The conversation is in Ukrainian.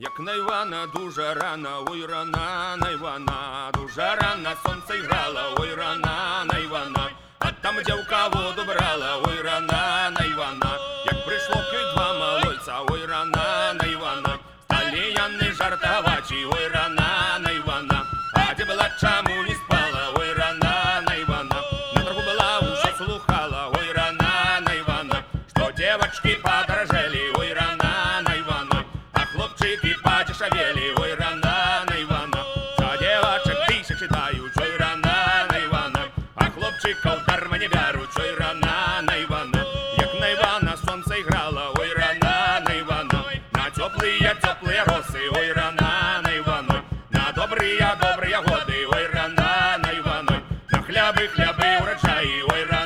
Як на Івана дуже рано, ой рана на Івана, дуже рано сонце грало, ой рана на Івана, а там дівка воду брала, ой рана на Івана, як прийшло два малойця, ой рана на Івана, стали яни жартовачі, ой рана на Івана, а де була чому не спала, ой рана на Ивана, на торгу была уже слухала, ой рана на Ивана, что девочки подорожали, мужики, паче рана на Івана. За дівачок тисячі дають, Ой рана на Івана, а хлопчиков дарма не беруть, чой рана на Івана. Як на Івана сонце грало, ой рана на Івана. На теплые, теплые росы, ой рана на Івана. На добрые, добрые годы, ой рана на Івана. На хляби, хляби урожаї, ой рана.